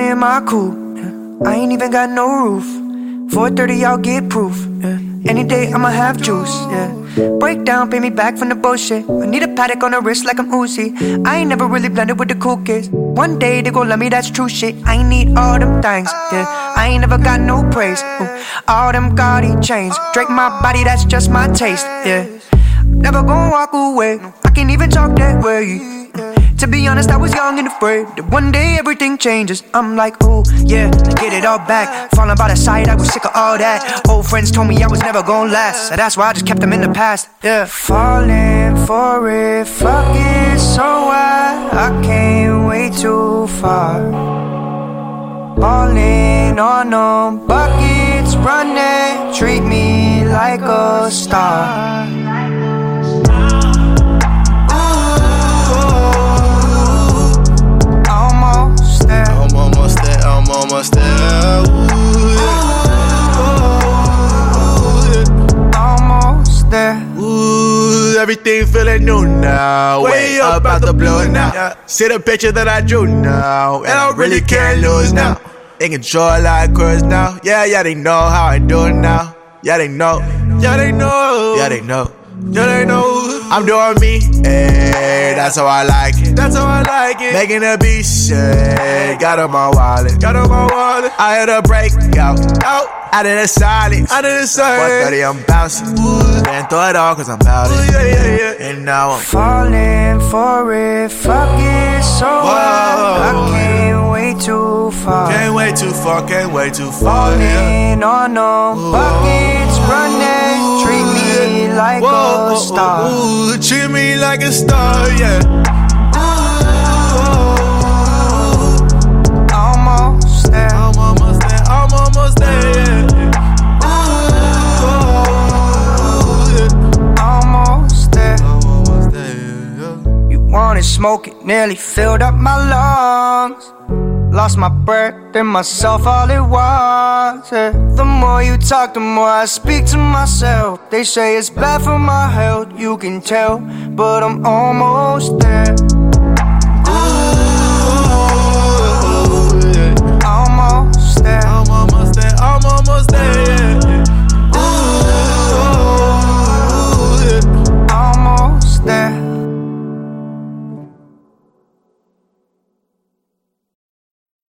in my coupe. Yeah. I ain't even got no roof. 4:30, I'll get proof. Yeah. Any day I'ma have juice. Yeah. Break down, pay me back from the bullshit. I need a Patek on the wrist like I'm Uzi. I ain't never really blended with the cool kids. One day they gon' love me, that's true shit. I need all them things. Yeah. I ain't never got no praise. Ooh. All them gaudy chains. Drake my body, that's just my taste. Yeah. Never gonna walk away. I can't even talk that way. To be honest, I was young and afraid that one day everything changes. I'm like, oh yeah, get it all back. Falling by the side, I was sick of all that. Old friends told me I was never gonna last, so that's why I just kept them in the past. Yeah, falling for it, fuck it, so what? I came way too far. Falling on them buckets, running, treat me like a star. Everything feeling new now. Way up out the blue now. See the picture that I drew now. And I really can't lose now. In control like cruise now. Yeah, yeah, they know how I do it now. Yeah, they know. Yeah, they know. Yeah, they know. Yeah, they know. I'm doing me. Hey, that's how I like it. That's how I like it. Making a beat shake. Got on my wallet. Got on my wallet. I had a breakout. Out. Out of the silence. Out of the silence. 130, I'm bouncing. Can't throw it all cause I'm out it. Yeah, yeah, yeah. And now I'm Falling for it, fuck it, so what? I came way too far. Can't wait too far, can't wait too far. Yeah. Falling oh, on them buckets, running, star. Ooh, treat me like a star, yeah. Almost there. I'm almost there, I'm almost there, yeah. Almost there. I'm almost there, yeah. You wanted smoke, it nearly filled up my lungs. Lost my breath and myself all at once. yeah. The more you talk, the more I speak to myself. They say it's bad for my health, you can tell, but I'm almost there.